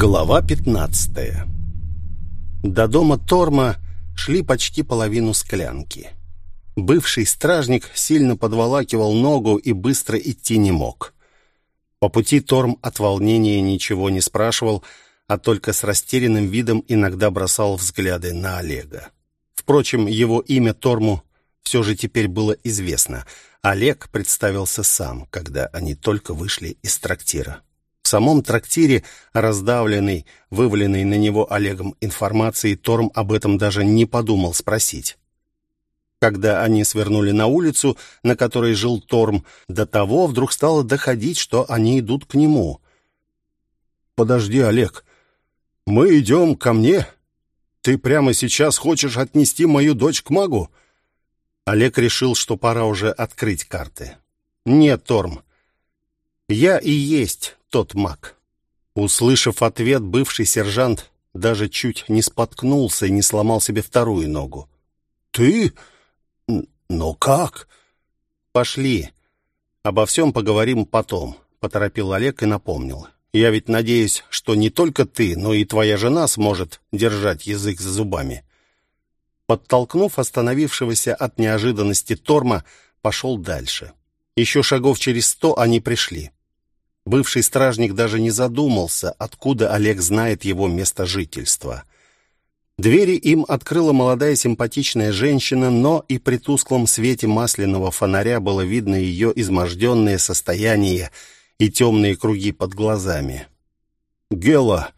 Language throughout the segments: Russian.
Глава 15 До дома Торма шли почти половину склянки. Бывший стражник сильно подволакивал ногу и быстро идти не мог. По пути Торм от волнения ничего не спрашивал, а только с растерянным видом иногда бросал взгляды на Олега. Впрочем, его имя Торму все же теперь было известно. Олег представился сам, когда они только вышли из трактира. В самом трактире, раздавленный, вываленный на него Олегом информацией, Торм об этом даже не подумал спросить. Когда они свернули на улицу, на которой жил Торм, до того вдруг стало доходить, что они идут к нему. «Подожди, Олег, мы идем ко мне? Ты прямо сейчас хочешь отнести мою дочь к магу?» Олег решил, что пора уже открыть карты. «Нет, Торм, я и есть тот маг». Услышав ответ, бывший сержант даже чуть не споткнулся и не сломал себе вторую ногу. «Ты? Но как?» «Пошли. Обо всем поговорим потом», — поторопил Олег и напомнил. «Я ведь надеюсь, что не только ты, но и твоя жена сможет держать язык за зубами». Подтолкнув остановившегося от неожиданности Торма, пошел дальше. Еще шагов через сто они пришли. Бывший стражник даже не задумался, откуда Олег знает его место жительства. Двери им открыла молодая симпатичная женщина, но и при тусклом свете масляного фонаря было видно ее изможденное состояние и темные круги под глазами. «Гела,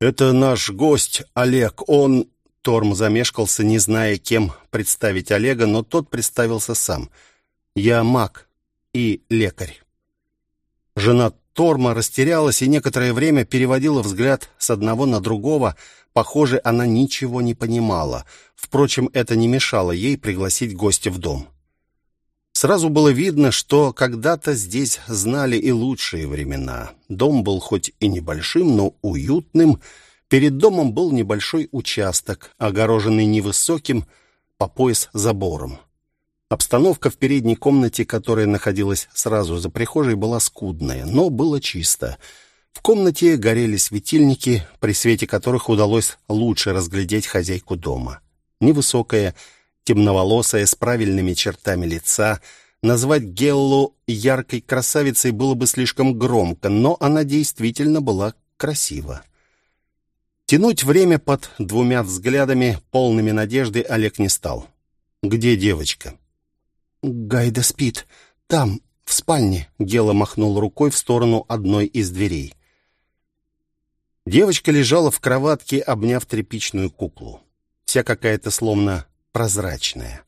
это наш гость Олег, он...» Торм замешкался, не зная, кем представить Олега, но тот представился сам. «Я маг и лекарь». Жена Торма растерялась и некоторое время переводила взгляд с одного на другого. Похоже, она ничего не понимала. Впрочем, это не мешало ей пригласить гостя в дом. Сразу было видно, что когда-то здесь знали и лучшие времена. Дом был хоть и небольшим, но уютным. Перед домом был небольшой участок, огороженный невысоким по пояс забором. Обстановка в передней комнате, которая находилась сразу за прихожей, была скудная, но было чисто. В комнате горели светильники, при свете которых удалось лучше разглядеть хозяйку дома. Невысокая, темноволосая, с правильными чертами лица. Назвать Геллу яркой красавицей было бы слишком громко, но она действительно была красива. Тянуть время под двумя взглядами, полными надежды, Олег не стал. «Где девочка?» «Гайда спит. Там, в спальне», — Гела махнул рукой в сторону одной из дверей. Девочка лежала в кроватке, обняв тряпичную куклу. Вся какая-то словно прозрачная.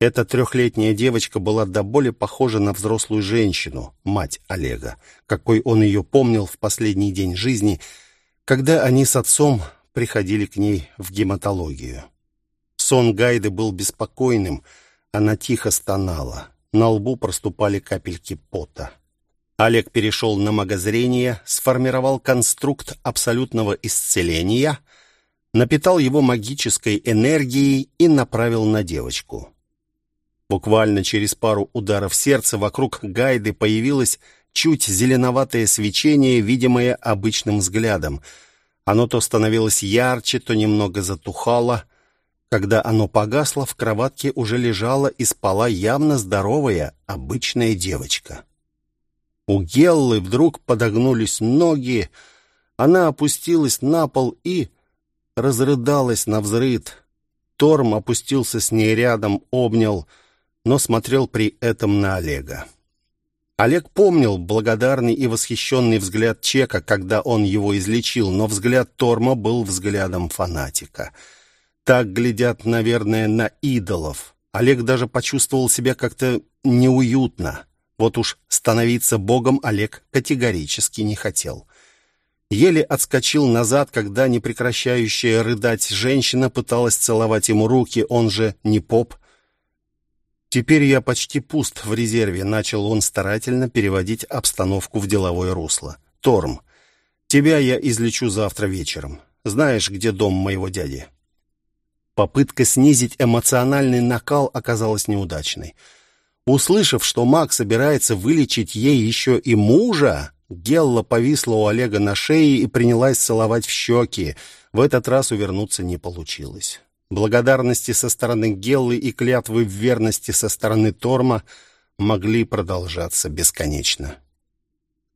Эта трехлетняя девочка была до боли похожа на взрослую женщину, мать Олега, какой он ее помнил в последний день жизни, когда они с отцом приходили к ней в гематологию. Сон Гайды был беспокойным — она тихо стонала. На лбу проступали капельки пота. Олег перешел на магозрение, сформировал конструкт абсолютного исцеления, напитал его магической энергией и направил на девочку. Буквально через пару ударов сердца вокруг Гайды появилось чуть зеленоватое свечение, видимое обычным взглядом. Оно то становилось ярче, то немного затухало — когда оно погасло, в кроватке уже лежала и спала явно здоровая, обычная девочка. У Геллы вдруг подогнулись ноги, она опустилась на пол и разрыдалась на взрыд. Торм опустился с ней рядом, обнял, но смотрел при этом на Олега. Олег помнил благодарный и восхищенный взгляд Чека, когда он его излечил, но взгляд Торма был взглядом фанатика — так глядят, наверное, на идолов. Олег даже почувствовал себя как-то неуютно. Вот уж становиться богом Олег категорически не хотел. Еле отскочил назад, когда непрекращающая рыдать женщина пыталась целовать ему руки, он же не поп. «Теперь я почти пуст в резерве», — начал он старательно переводить обстановку в деловое русло. «Торм, тебя я излечу завтра вечером. Знаешь, где дом моего дяди?» Попытка снизить эмоциональный накал оказалась неудачной. Услышав, что маг собирается вылечить ей еще и мужа, Гелла повисла у Олега на шее и принялась целовать в щеки. В этот раз увернуться не получилось. Благодарности со стороны Геллы и клятвы в верности со стороны Торма могли продолжаться бесконечно.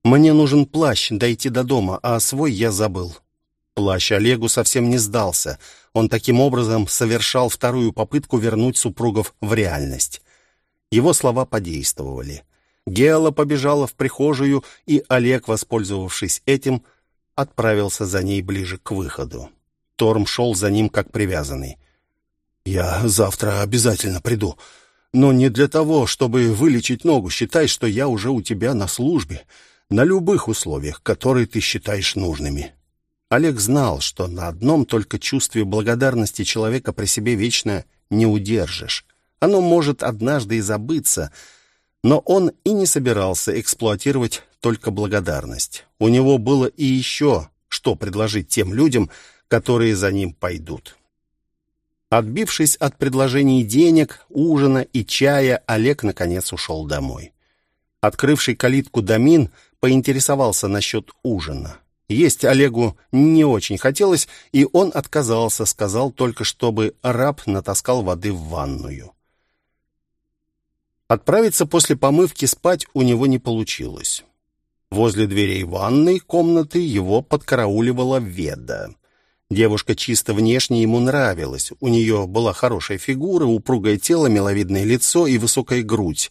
«Мне нужен плащ, дойти до дома, а свой я забыл». Плащ Олегу совсем не сдался. Он таким образом совершал вторую попытку вернуть супругов в реальность. Его слова подействовали. Гела побежала в прихожую, и Олег, воспользовавшись этим, отправился за ней ближе к выходу. Торм шел за ним как привязанный. «Я завтра обязательно приду, но не для того, чтобы вылечить ногу. Считай, что я уже у тебя на службе, на любых условиях, которые ты считаешь нужными». Олег знал, что на одном только чувстве благодарности человека при себе вечно не удержишь. Оно может однажды и забыться — но он и не собирался эксплуатировать только благодарность. У него было и еще что предложить тем людям, которые за ним пойдут. Отбившись от предложений денег, ужина и чая, Олег наконец ушел домой. Открывший калитку Домин поинтересовался насчет ужина. Есть Олегу не очень хотелось, и он отказался, сказал только, чтобы раб натаскал воды в ванную. Отправиться после помывки спать у него не получилось. Возле дверей ванной комнаты его подкарауливала Веда. Девушка чисто внешне ему нравилась. У нее была хорошая фигура, упругое тело, миловидное лицо и высокая грудь.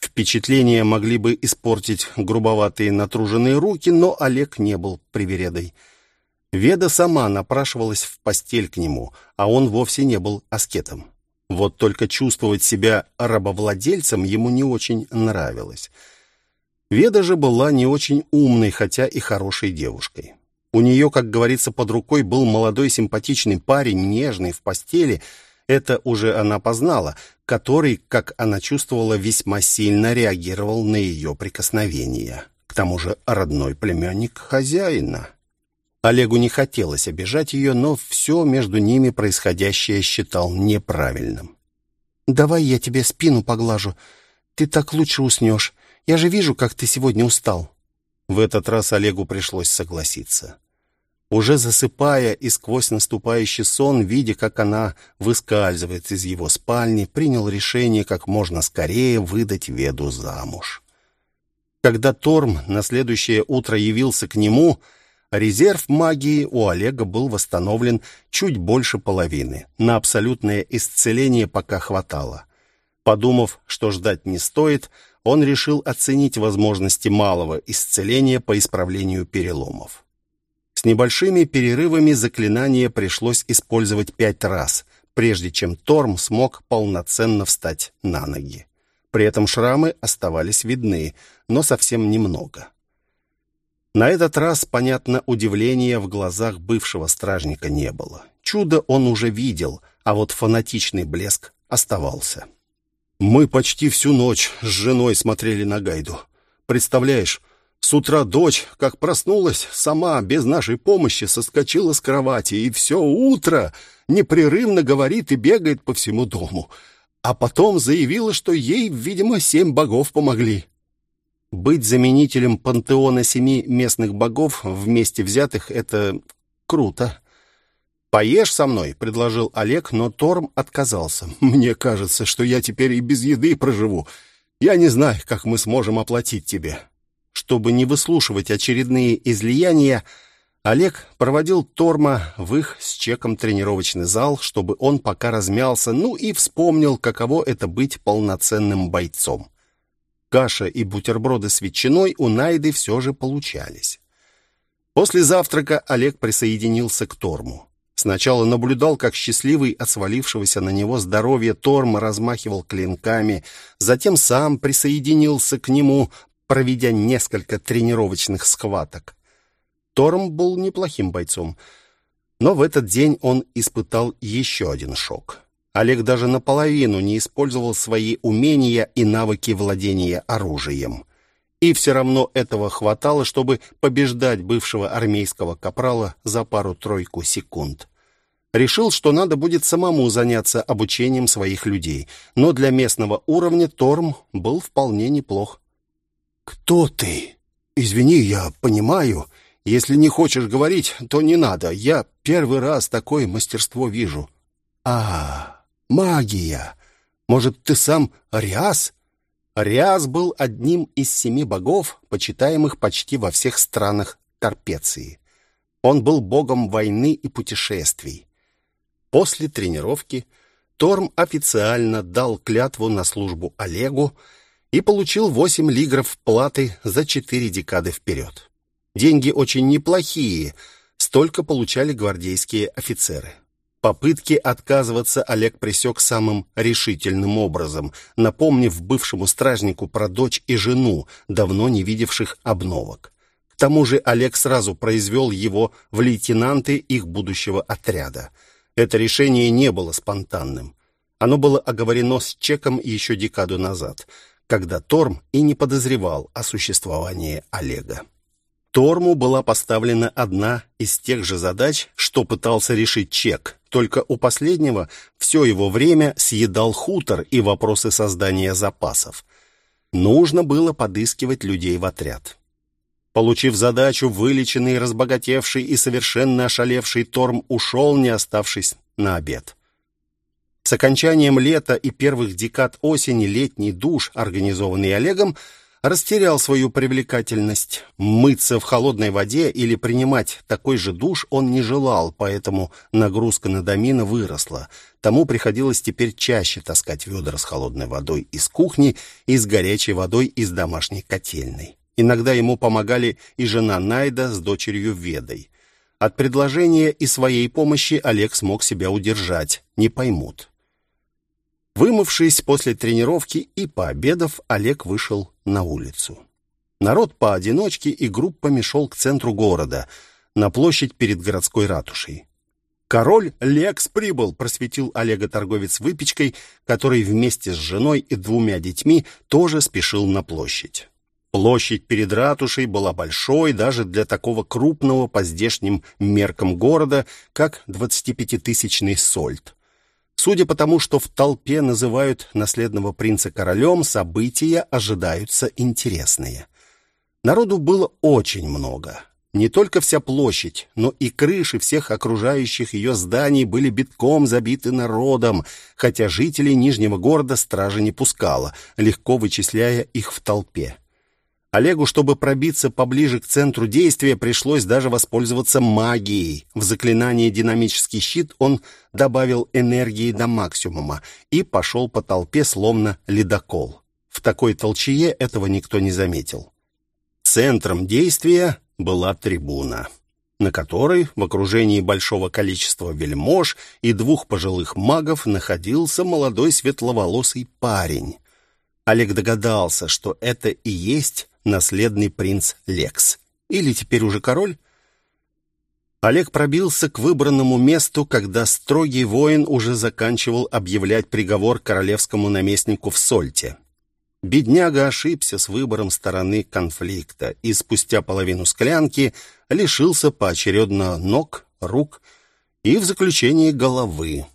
Впечатления могли бы испортить грубоватые натруженные руки, но Олег не был привередой. Веда сама напрашивалась в постель к нему, а он вовсе не был аскетом. Вот только чувствовать себя рабовладельцем ему не очень нравилось. Веда же была не очень умной, хотя и хорошей девушкой. У нее, как говорится, под рукой был молодой симпатичный парень, нежный в постели, это уже она познала, который, как она чувствовала, весьма сильно реагировал на ее прикосновения. К тому же родной племянник хозяина. Олегу не хотелось обижать ее, но все между ними происходящее считал неправильным. «Давай я тебе спину поглажу. Ты так лучше уснешь. Я же вижу, как ты сегодня устал». В этот раз Олегу пришлось согласиться. Уже засыпая и сквозь наступающий сон, видя, как она выскальзывает из его спальни, принял решение как можно скорее выдать Веду замуж. Когда Торм на следующее утро явился к нему, Резерв магии у Олега был восстановлен чуть больше половины. На абсолютное исцеление пока хватало. Подумав, что ждать не стоит, он решил оценить возможности малого исцеления по исправлению переломов. С небольшими перерывами заклинание пришлось использовать пять раз, прежде чем Торм смог полноценно встать на ноги. При этом шрамы оставались видны, но совсем немного. На этот раз, понятно, удивления в глазах бывшего стражника не было. Чудо он уже видел, а вот фанатичный блеск оставался. «Мы почти всю ночь с женой смотрели на Гайду. Представляешь, с утра дочь, как проснулась, сама, без нашей помощи, соскочила с кровати, и все утро непрерывно говорит и бегает по всему дому. А потом заявила, что ей, видимо, семь богов помогли. Быть заменителем пантеона семи местных богов вместе взятых — это круто. «Поешь со мной?» — предложил Олег, но Торм отказался. «Мне кажется, что я теперь и без еды проживу. Я не знаю, как мы сможем оплатить тебе». Чтобы не выслушивать очередные излияния, Олег проводил Торма в их с чеком тренировочный зал, чтобы он пока размялся, ну и вспомнил, каково это быть полноценным бойцом каша и бутерброды с ветчиной у Найды все же получались. После завтрака Олег присоединился к Торму. Сначала наблюдал, как счастливый от свалившегося на него здоровья Торм размахивал клинками, затем сам присоединился к нему, проведя несколько тренировочных схваток. Торм был неплохим бойцом, но в этот день он испытал еще один шок. Олег даже наполовину не использовал свои умения и навыки владения оружием. И все равно этого хватало, чтобы побеждать бывшего армейского капрала за пару-тройку секунд. Решил, что надо будет самому заняться обучением своих людей, но для местного уровня Торм был вполне неплох. «Кто ты? «Извини, я понимаю. Если не хочешь говорить, то не надо. Я первый раз такое мастерство вижу». «А, магия! Может, ты сам Риас?» Риас был одним из семи богов, почитаемых почти во всех странах Карпеции. Он был богом войны и путешествий. После тренировки Торм официально дал клятву на службу Олегу и получил восемь лигров платы за четыре декады вперед. Деньги очень неплохие, столько получали гвардейские офицеры. Попытки отказываться Олег пресек самым решительным образом, напомнив бывшему стражнику про дочь и жену, давно не видевших обновок. К тому же Олег сразу произвел его в лейтенанты их будущего отряда. Это решение не было спонтанным. Оно было оговорено с Чеком еще декаду назад, когда Торм и не подозревал о существовании Олега. Торму была поставлена одна из тех же задач, что пытался решить Чек, только у последнего все его время съедал хутор и вопросы создания запасов. Нужно было подыскивать людей в отряд. Получив задачу, вылеченный, разбогатевший и совершенно ошалевший Торм ушел, не оставшись на обед. С окончанием лета и первых декад осени летний душ, организованный Олегом, растерял свою привлекательность. Мыться в холодной воде или принимать такой же душ он не желал, поэтому нагрузка на домина выросла. Тому приходилось теперь чаще таскать ведра с холодной водой из кухни и с горячей водой из домашней котельной. Иногда ему помогали и жена Найда с дочерью Ведой. От предложения и своей помощи Олег смог себя удержать, не поймут. Вымывшись после тренировки и пообедав, Олег вышел на улицу. Народ поодиночке и группами шел к центру города, на площадь перед городской ратушей. «Король Лекс прибыл», — просветил Олега торговец выпечкой, который вместе с женой и двумя детьми тоже спешил на площадь. Площадь перед ратушей была большой даже для такого крупного по здешним меркам города, как 25-тысячный Сольт. Судя по тому, что в толпе называют наследного принца королем, события ожидаются интересные. Народу было очень много. Не только вся площадь, но и крыши всех окружающих ее зданий были битком забиты народом, хотя жителей Нижнего города стража не пускала, легко вычисляя их в толпе. Олегу, чтобы пробиться поближе к центру действия, пришлось даже воспользоваться магией. В заклинание «Динамический щит» он добавил энергии до максимума и пошел по толпе, словно ледокол. В такой толчее этого никто не заметил. Центром действия была трибуна, на которой в окружении большого количества вельмож и двух пожилых магов находился молодой светловолосый парень. Олег догадался, что это и есть наследный принц Лекс. Или теперь уже король? Олег пробился к выбранному месту, когда строгий воин уже заканчивал объявлять приговор королевскому наместнику в Сольте. Бедняга ошибся с выбором стороны конфликта и спустя половину склянки лишился поочередно ног, рук и в заключении головы.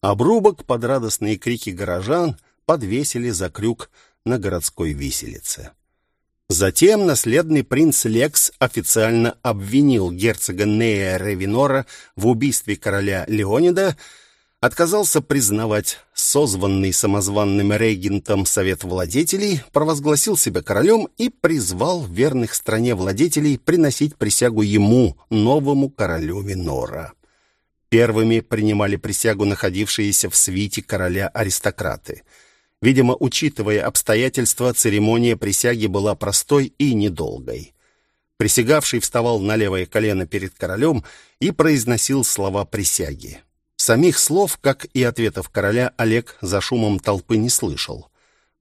Обрубок под радостные крики горожан подвесили за крюк на городской виселице. Затем наследный принц Лекс официально обвинил герцога Нея Ревинора в убийстве короля Леонида, отказался признавать созванный самозванным регентом Совет Владетелей, провозгласил себя королем и призвал верных стране владетелей приносить присягу ему, новому королю Винора. Первыми принимали присягу находившиеся в свите короля аристократы – Видимо, учитывая обстоятельства, церемония присяги была простой и недолгой. Присягавший вставал на левое колено перед королем и произносил слова присяги. Самих слов, как и ответов короля, Олег за шумом толпы не слышал.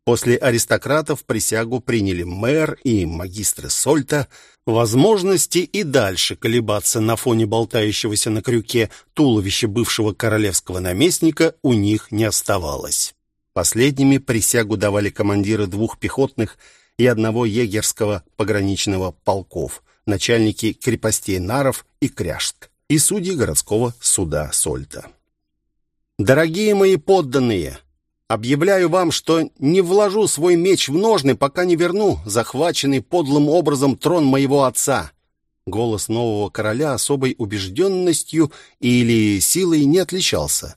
После аристократов присягу приняли мэр и магистры Сольта. Возможности и дальше колебаться на фоне болтающегося на крюке туловища бывшего королевского наместника у них не оставалось. Последними присягу давали командиры двух пехотных и одного егерского пограничного полков, начальники крепостей Наров и Кряжск и судьи городского суда Сольта. «Дорогие мои подданные, Объявляю вам, что не вложу свой меч в ножны, пока не верну захваченный подлым образом трон моего отца». Голос нового короля особой убежденностью или силой не отличался,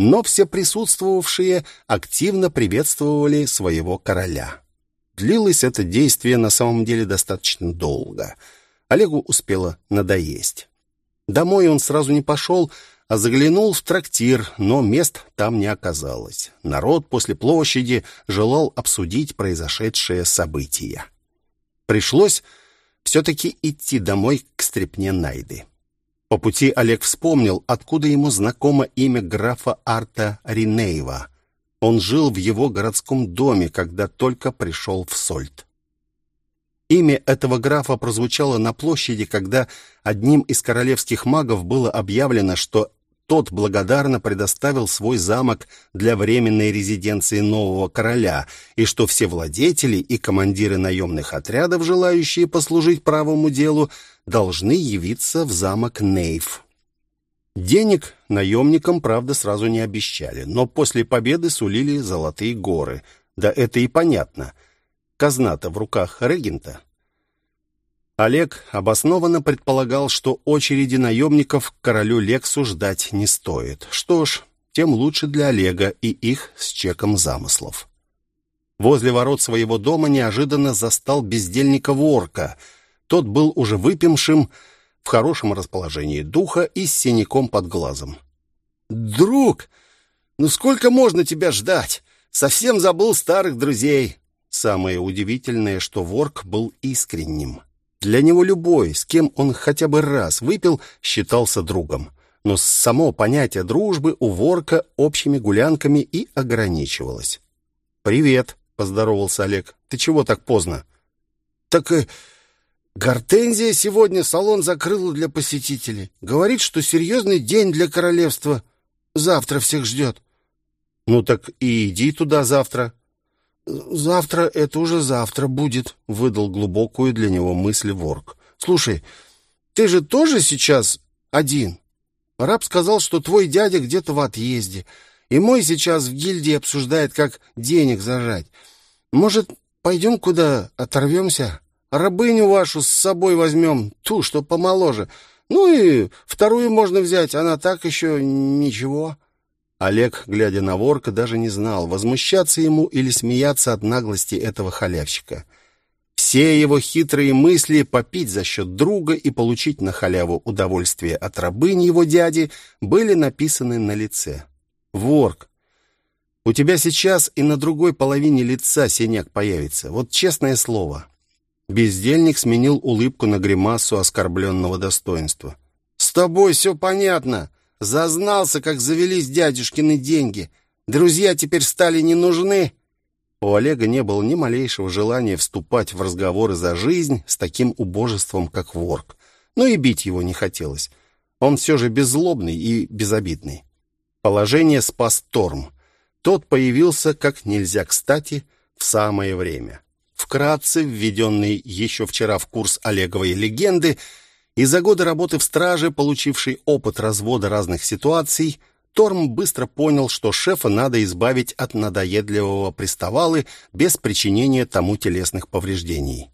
но все присутствовавшие активно приветствовали своего короля. Длилось это действие на самом деле достаточно долго. Олегу успело надоесть. Домой он сразу не пошел, а заглянул в трактир, но мест там не оказалось. Народ после площади желал обсудить произошедшее событие. Пришлось все-таки идти домой к стрепне Найды. По пути Олег вспомнил, откуда ему знакомо имя графа Арта Ринеева. Он жил в его городском доме, когда только пришел в Сольт. Имя этого графа прозвучало на площади, когда одним из королевских магов было объявлено, что тот благодарно предоставил свой замок для временной резиденции нового короля, и что все владетели и командиры наемных отрядов, желающие послужить правому делу, должны явиться в замок Нейв. Денег наемникам, правда, сразу не обещали, но после победы сулили золотые горы. Да это и понятно. Казна-то в руках регента. Олег обоснованно предполагал, что очереди наемников к королю Лексу ждать не стоит. Что ж, тем лучше для Олега и их с чеком замыслов. Возле ворот своего дома неожиданно застал бездельника Ворка. Тот был уже выпившим, в хорошем расположении духа и с синяком под глазом. «Друг, ну сколько можно тебя ждать? Совсем забыл старых друзей!» Самое удивительное, что Ворк был искренним. Для него любой, с кем он хотя бы раз выпил, считался другом. Но само понятие дружбы у Ворка общими гулянками и ограничивалось. «Привет», — поздоровался Олег. «Ты чего так поздно?» «Так э, Гортензия сегодня салон закрыла для посетителей. Говорит, что серьезный день для королевства. Завтра всех ждет». «Ну так и иди туда завтра. «Завтра — это уже завтра будет», — выдал глубокую для него мысль ворк. «Слушай, ты же тоже сейчас один? Раб сказал, что твой дядя где-то в отъезде, и мой сейчас в гильдии обсуждает, как денег зажать. Может, пойдем куда оторвемся? Рабыню вашу с собой возьмем, ту, что помоложе. Ну и вторую можно взять, она так еще ничего». Олег, глядя на ворка, даже не знал, возмущаться ему или смеяться от наглости этого халявщика. Все его хитрые мысли попить за счет друга и получить на халяву удовольствие от рабынь его дяди были написаны на лице. «Ворк, у тебя сейчас и на другой половине лица синяк появится. Вот честное слово». Бездельник сменил улыбку на гримасу оскорбленного достоинства. «С тобой все понятно. Зазнался, как завелись дядюшкины деньги. Друзья теперь стали не нужны. У Олега не было ни малейшего желания вступать в разговоры за жизнь с таким убожеством, как ворк. Но и бить его не хотелось. Он все же беззлобный и безобидный. Положение спас Торм. Тот появился как нельзя кстати в самое время. Вкратце, введенный еще вчера в курс Олеговой легенды, и за годы работы в страже, получивший опыт развода разных ситуаций, Торм быстро понял, что шефа надо избавить от надоедливого приставалы без причинения тому телесных повреждений.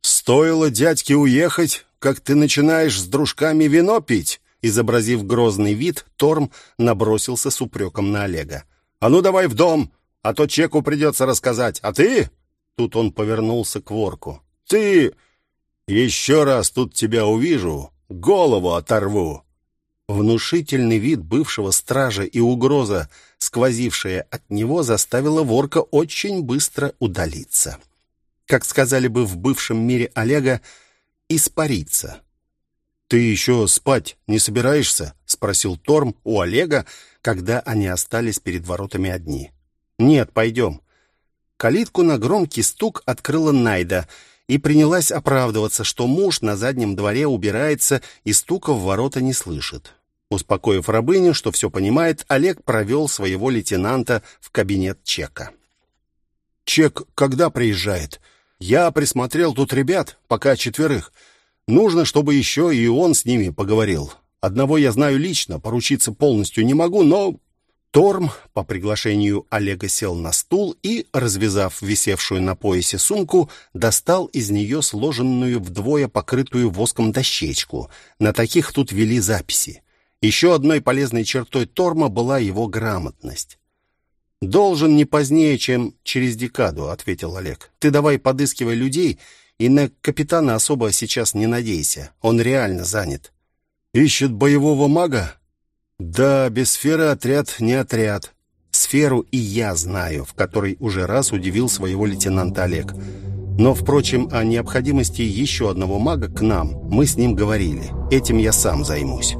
«Стоило дядьке уехать, как ты начинаешь с дружками вино пить?» Изобразив грозный вид, Торм набросился с упреком на Олега. «А ну давай в дом, а то Чеку придется рассказать. А ты...» Тут он повернулся к ворку. «Ты еще раз тут тебя увижу, голову оторву!» Внушительный вид бывшего стража и угроза, сквозившая от него, заставила ворка очень быстро удалиться. Как сказали бы в бывшем мире Олега, испариться. «Ты еще спать не собираешься?» — спросил Торм у Олега, когда они остались перед воротами одни. «Нет, пойдем». Калитку на громкий стук открыла Найда — и принялась оправдываться, что муж на заднем дворе убирается и стука в ворота не слышит. Успокоив рабыню, что все понимает, Олег провел своего лейтенанта в кабинет Чека. «Чек когда приезжает? Я присмотрел тут ребят, пока четверых. Нужно, чтобы еще и он с ними поговорил. Одного я знаю лично, поручиться полностью не могу, но Торм по приглашению Олега сел на стул и, развязав висевшую на поясе сумку, достал из нее сложенную вдвое покрытую воском дощечку. На таких тут вели записи. Еще одной полезной чертой Торма была его грамотность. «Должен не позднее, чем через декаду», — ответил Олег. «Ты давай подыскивай людей, и на капитана особо сейчас не надейся. Он реально занят». «Ищет боевого мага?» Да, без сферы отряд не отряд. Сферу и я знаю, в которой уже раз удивил своего лейтенанта Олег. Но, впрочем, о необходимости еще одного мага к нам мы с ним говорили. Этим я сам займусь.